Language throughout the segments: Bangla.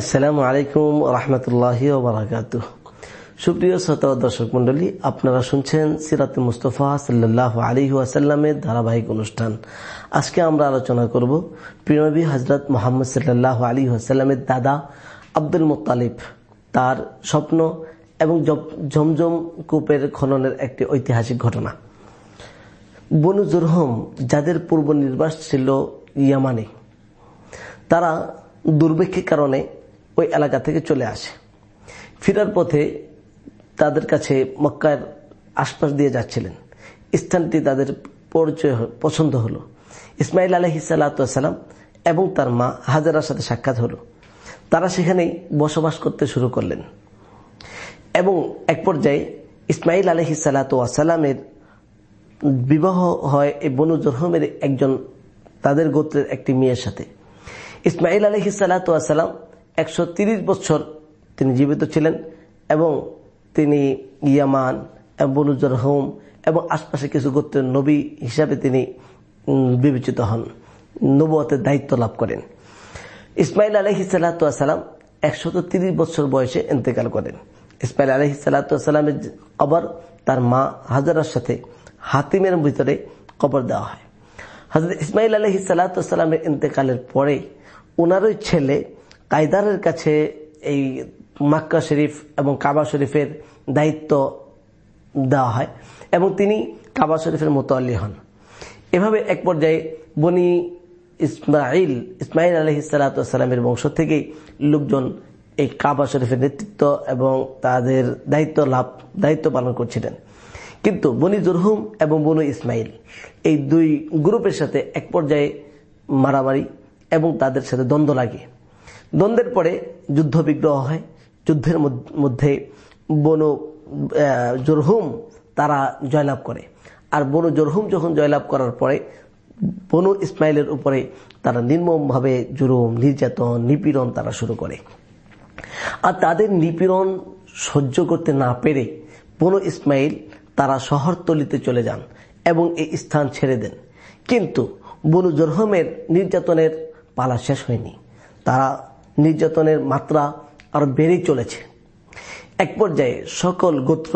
আসসালামু আলাইকুম রহমতুল্লাহ বারাকাত সুপ্রিয় শ্রোতা দর্শক মন্ডলী আপনারা শুনছেন সিরাত মুস্তফা সাল্লাহ আলী ওয়াসাল্লামের ধারাবাহিক অনুষ্ঠান। আজকে আমরা আলোচনা করব প্রিয়নবী হজরত মোহাম্মদ সাল্লাহ আলী ওয়াসাল্লামের দাদা আব্দুল মুতালিব তার স্বপ্ন এবং ঝমঝম কূপের খননের একটি ঐতিহাসিক ঘটনা। বনু জুরহম, যাদের পূর্ব নির্বাস ছিল ইয়ামানে, তারা দুর্ভিক্ষের কারণে ওই এলাকা থেকে চলে আসে। ফিরার পথে তাদের কাছে মক্কার আশপাশ দিয়ে যাচ্ছিলেন। স্থানটি তাদের পরিচয় পছন্দ হলো। ইসমাইল আলহি সাল্লাম এবং তার মা হাজারার সাথে সাক্ষাৎ হলো। তারা সেখানেই বসবাস করতে শুরু করলেন। এবং এক পর্যায়ে ইসমাইল আলহি সাল্লাতামের বিবাহ হয় এই বনু জরহমের একজন তাদের গোত্রের একটি মেয়ের সাথে। ইসমাইল আলহি সাল্লাতাম একশো বছর তিনি জীবিত ছিলেন এবং তিনি ইয়ামান বনুজর হোম এবং আশপাশে কিছু গোত্রের নবী হিসাবে তিনি বিবেচিত হন নবতের দায়িত্ব লাভ করেন। ইসমাইল আলহি সাল্লাতাম একশত তিরিশ বছর বয়সে ইন্তেকাল করেন। ইসমাইল আলহি সাল্লাতামের কবর তার মা হাজারার সাথে হাতিমের ভিতরে কবর দেওয়া হয়। হজরত ইসমাইল আলহি সাল্লাতামের ইন্তেকালের পরে ওনারই ছেলে কায়দারের কাছে এই মাক্কা শরীফ এবং কাবা শরীফের দায়িত্ব দেওয়া হয় এবং তিনি কাবা শরীফের মোতাল্লি হন। এভাবে এক পর্যায়ে বনি ইসমাইল ইসমাইল আলহি সালাতামের বংশ থেকেই লোকজন এই কাবা শরীফের নেতৃত্ব এবং তাদের দায়িত্ব লাভ, দায়িত্ব পালন করছিলেন। কিন্তু বনি জুরহুম এবং বনু ইসমাইল এই দুই গ্রুপের সাথে এক পর্যায়ে মারামারি এবং তাদের সাথে দ্বন্দ্ব লাগে। দ্বন্দ্বের পরে যুদ্ধ বিগ্রহ হয়। যুদ্ধের মধ্যে বনু জোরহুম তারা জয়লাভ করে। আর বনু জোরহুম যখন জয়লাভ করার পরে বনু ইসমাইলের উপরে তারা নির্মমভাবে জুরুম নির্যাতন, নিপীড়ন তারা শুরু করে। আর তাদের নিপীড়ন সহ্য করতে না পেরে বনু ইসমাইল তারা শহরতলিতে চলে যান এবং এই স্থান ছেড়ে দেন। কিন্তু বনু জরহমের নির্যাতনের পালা শেষ হয়নি। তারা নির্যাতনের মাত্রা আরও বেড়েই চলেছে। এক পর্যায়ে সকল গোত্র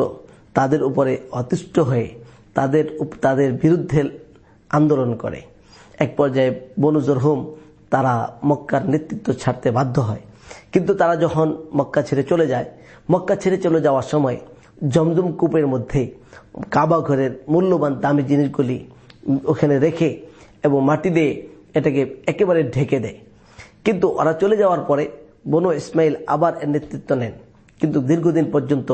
তাদের উপরে অতিষ্ঠ হয়ে তাদের তাদের বিরুদ্ধে আন্দোলন করে। এক পর্যায়ে বনুজর হোম তারা মক্কার নেতৃত্ব ছাড়তে বাধ্য হয়। কিন্তু তারা যখন মক্কা ছেড়ে চলে যায়, মক্কা ছেড়ে চলে যাওয়ার সময় জমজম কূপের মধ্যে কাবা ঘরের মূল্যবান দামি জিনিসগুলি ওখানে রেখে এবং মাটি দিয়ে এটাকে একেবারে ঢেকে দেয়। কিন্তু ওরা চলে যাওয়ার পরে বনু ইসমাইল আবার এর নেতৃত্ব নেন। কিন্তু দীর্ঘদিন পর্যন্ত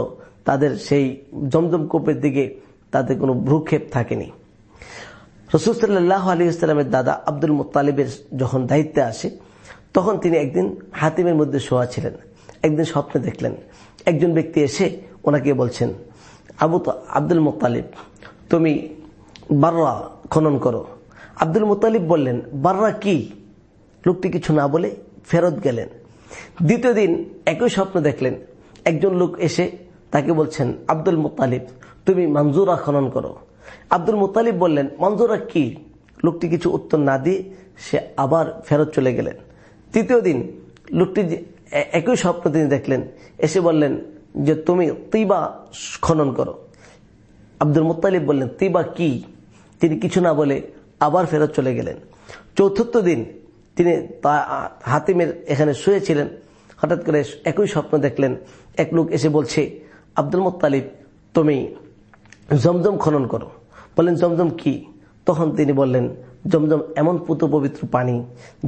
তাদের সেই জমজম কোপের দিকে তাদের কোনো ভ্রুক্ষেপ থাকেনি। রসুসাল্লাহ আলী ইসলামের দাদা আব্দুল মোত্তালিবের যখন দায়িত্বে আসে, তখন তিনি একদিন হাতিমের মধ্যে শোয়া ছিলেন। একদিন স্বপ্নে দেখলেন, একজন ব্যক্তি এসে ওনাকে বলছেন, আবু আব্দুল মোত্তালিব, তুমি বাররা খনন করো। আব্দুল মোতালিব বললেন, বাররা কি? লোকটি কিছু না বলে ফেরত গেলেন। দ্বিতীয় দিন একই স্বপ্ন দেখলেন। একজন লোক এসে তাকে বলছেন, আব্দুল মোতালিব তুমি মঞ্জুরা খনন করো। আব্দুল মোতালিব বললেন, মঞ্জুরা কি? লোকটি কিছু উত্তর না দিয়ে সে আবার ফেরত চলে গেলেন। তৃতীয় দিন লোকটি একই স্বপ্ন তিনি দেখলেন, এসে বললেন যে, তুমি তিবা খনন করো। আব্দুল মোতালিব বললেন, তিবা কি? তিনি কিছু না বলে আবার ফেরত চলে গেলেন। চতুর্থ দিন তিনি হাতিমের এখানে শুয়েছিলেন। হঠাৎ করে একই স্বপ্ন দেখলেন। এক লোক এসে বলছে, আব্দুল মোত্তালিব, তুমি জমজম খনন করো। বললেন, জমজম কি? তখন তিনি বললেন, জমজম এমন পুত পবিত্র পানি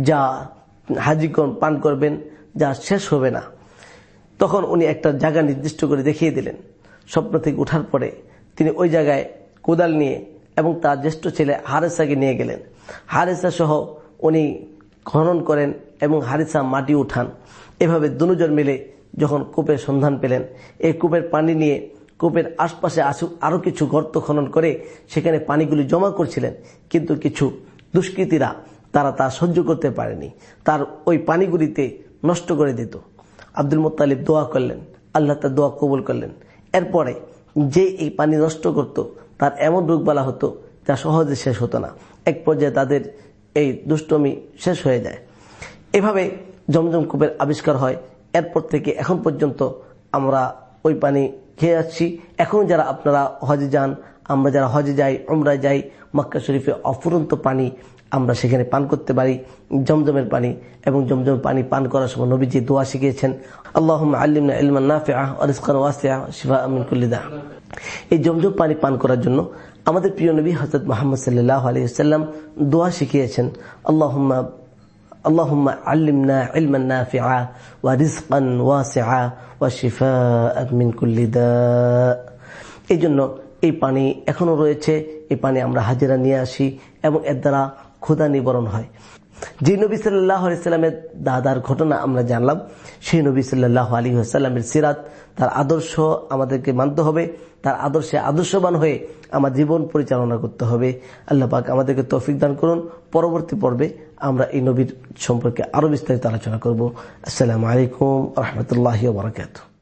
যা হাজিগণ পান করবেন, যা শেষ হবে না। তখন উনি একটা জায়গা নির্দিষ্ট করে দেখিয়ে দিলেন। স্বপ্ন থেকে উঠার পরে তিনি ওই জায়গায় কোদাল নিয়ে এবং তার জ্যেষ্ঠ ছেলে হারেসাকে নিয়ে গেলেন। হারেসা সহ উনি খনন করেন এবং হারিসা মাটি উঠান। এভাবে দুজন মিলে যখন কূপের সন্ধান পেলেন, এই কূপের পানি নিয়ে কূপের আশপাশে আরও কিছু গর্ত খনন করে সেখানে পানিগুলি জমা করছিলেন। কিন্তু কিছু দুষ্কৃতীরা তারা তা সহ্য করতে পারেনি। তার ওই পানিগুলিতে নষ্ট করে দিত। আব্দুল মোত্তালিব দোয়া করলেন, আল্লাহ তার দোয়া কবুল করলেন। এরপরে যে এই পানি নষ্ট করত, তার এমন রোগবালা হতো যা সহজে শেষ হতো না। এক পর্যায়ে তাদের এই দুষ্টমি শেষ হয়ে যায়। এভাবে জমজম কূপের আবিষ্কার হয়। এরপর থেকে এখন পর্যন্ত আমরা ওই পানি খেয়ে যাচ্ছি এখন যারা আপনারা হজে যান, আমরা যারা হজে যাই, উমরায় যাই, মক্কা শরীফে অফুরন্ত পানি আমরা সেখানে পান করতে পারি। জমজমের পানি এবং জমজমের পানি পান করার সময় নবীজি দোয়া শিখিয়েছেন আল্লাহ আল্লিম ইলমান ওয়াসিয়া শিফা আমিন কুল্লিদা এই জমজম পানি পান করার জন্য আমাদের প্রিয় নবী হজরত মোহাম্মদ সাল্লাহ আলহিহাল্লাম দোয়া শিখিয়েছেন আল্লাহুম্মা اللهم علمنا علما نافعا ورزقا واسعا وشفاء من كل داء এই জন্য এই পানি এখনো রয়েছে এই পানি আমরা হাজিরা নিয়ে আসি এবং এর দ্বারা ক্ষুধা নিবারণ হয় যে নবী সাল্লাহ আলাইস্লামের দাদার ঘটনা আমরা জানলাম, সেই নবী সাল্লাহ আলী আসাল্লামের সিরাত, তার আদর্শ আমাদেরকে মানতে হবে, তার আদর্শে আদর্শবান হয়ে আমার জীবন পরিচালনা করতে হবে। আল্লাহ পাক আমাদেরকে তৌফিক দান করুন। পরবর্তী পর্বে আমরা এই নবীর সম্পর্কে আরও বিস্তারিত আলোচনা করব। আসসালামু আলাইকুম রহমতুল্লাহ বারকাত